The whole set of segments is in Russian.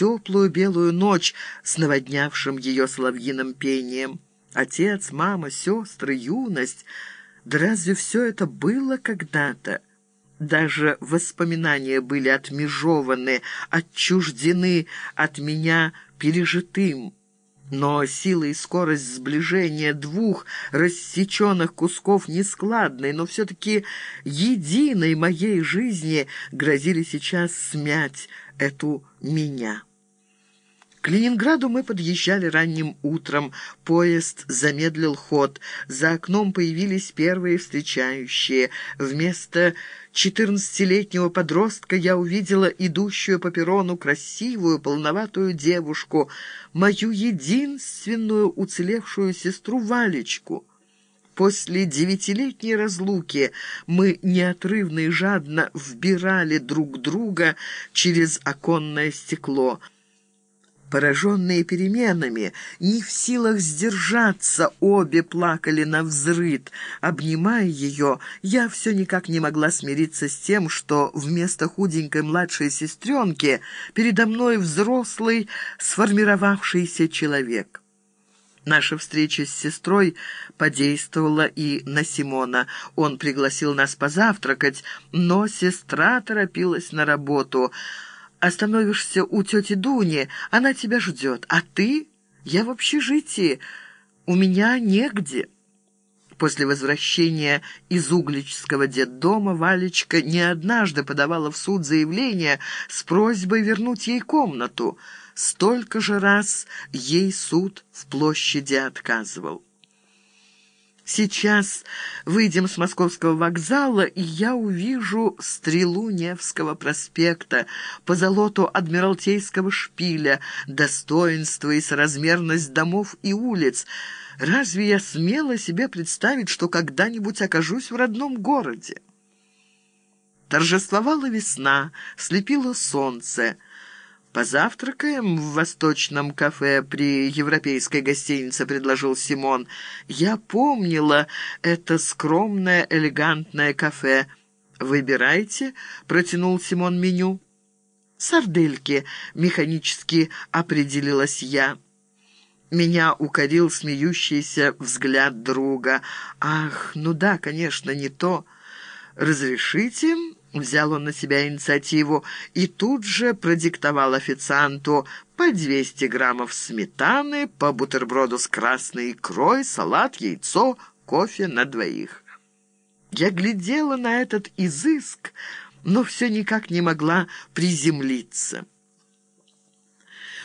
теплую белую ночь с наводнявшим ее соловьиным пением. Отец, мама, сестры, юность. Да разве все это было когда-то? Даже воспоминания были отмежованы, отчуждены от меня пережитым. Но сила и скорость сближения двух рассеченных кусков нескладной, но все-таки единой моей жизни грозили сейчас смять эту меня». К Ленинграду мы подъезжали ранним утром. Поезд замедлил ход. За окном появились первые встречающие. Вместо четырнадцатилетнего подростка я увидела идущую по перрону красивую, полноватую девушку, мою единственную уцелевшую сестру Валечку. После девятилетней разлуки мы неотрывно и жадно вбирали друг друга через оконное стекло — Пораженные переменами, не в силах сдержаться, обе плакали на взрыд. Обнимая ее, я все никак не могла смириться с тем, что вместо худенькой младшей сестренки передо мной взрослый, сформировавшийся человек. Наша встреча с сестрой подействовала и на Симона. Он пригласил нас позавтракать, но сестра торопилась на работу — Остановишься у тети Дуни, она тебя ждет. А ты? Я в общежитии. У меня негде». После возвращения из Угличского детдома Валечка не однажды подавала в суд заявление с просьбой вернуть ей комнату. Столько же раз ей суд в площади отказывал. Сейчас выйдем с московского вокзала, и я увижу стрелу Невского проспекта, по золоту Адмиралтейского шпиля, достоинство и соразмерность домов и улиц. Разве я смела себе представить, что когда-нибудь окажусь в родном городе? Торжествовала весна, слепило солнце — «Позавтракаем в восточном кафе при европейской гостинице», — предложил Симон. «Я помнила это скромное, элегантное кафе». «Выбирайте», — протянул Симон меню. «Сардельки», — механически определилась я. Меня укорил смеющийся взгляд друга. «Ах, ну да, конечно, не то. Разрешите?» Взял он на себя инициативу и тут же продиктовал официанту по 200 граммов сметаны, по бутерброду с красной икрой, салат, яйцо, кофе на двоих. Я глядела на этот изыск, но все никак не могла приземлиться.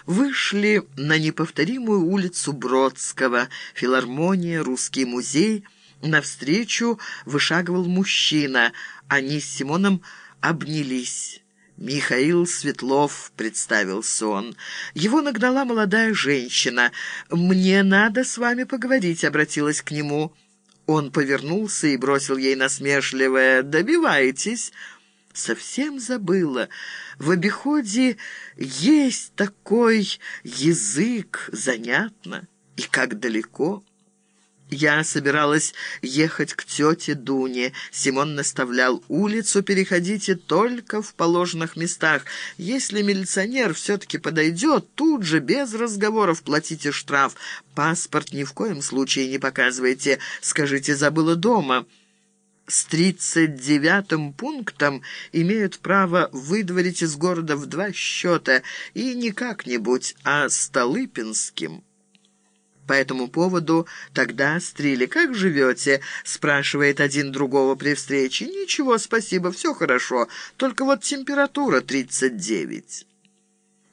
Вышли на неповторимую улицу Бродского, филармония, русский музей. Навстречу вышагивал мужчина — они с Симоном обнялись. «Михаил Светлов», — представился он. Его нагнала молодая женщина. «Мне надо с вами поговорить», — обратилась к нему. Он повернулся и бросил ей насмешливое «Добивайтесь». Совсем забыла. В обиходе есть такой язык, занятно. И как далеко... Я собиралась ехать к тете Дуне. Симон наставлял улицу, переходите только в положенных местах. Если милиционер все-таки подойдет, тут же, без разговоров, платите штраф. Паспорт ни в коем случае не показывайте. Скажите, забыла дома. С тридцать девятым пунктом имеют право выдворить из города в два счета, и не как-нибудь, а Столыпинским. По этому поводу тогда Стрили «Как живете?» — спрашивает один другого при встрече. «Ничего, спасибо, все хорошо, только вот температура 39».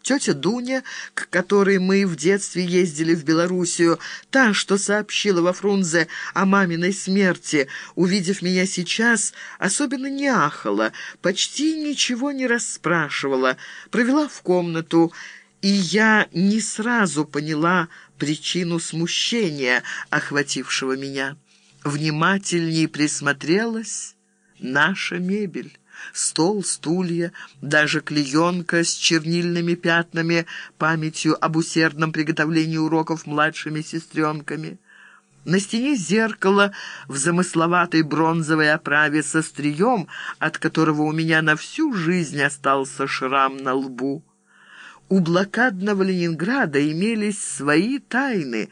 Тетя Дуня, к которой мы в детстве ездили в Белоруссию, та, что сообщила во Фрунзе о маминой смерти, увидев меня сейчас, особенно не ахала, почти ничего не расспрашивала, провела в комнату, и я не сразу поняла причину смущения, охватившего меня. Внимательней присмотрелась наша мебель. Стол, стулья, даже клеенка с чернильными пятнами, памятью об усердном приготовлении уроков младшими сестренками. На стене зеркало в замысловатой бронзовой оправе со стрием, от которого у меня на всю жизнь остался шрам на лбу. У блокадного Ленинграда имелись свои тайны,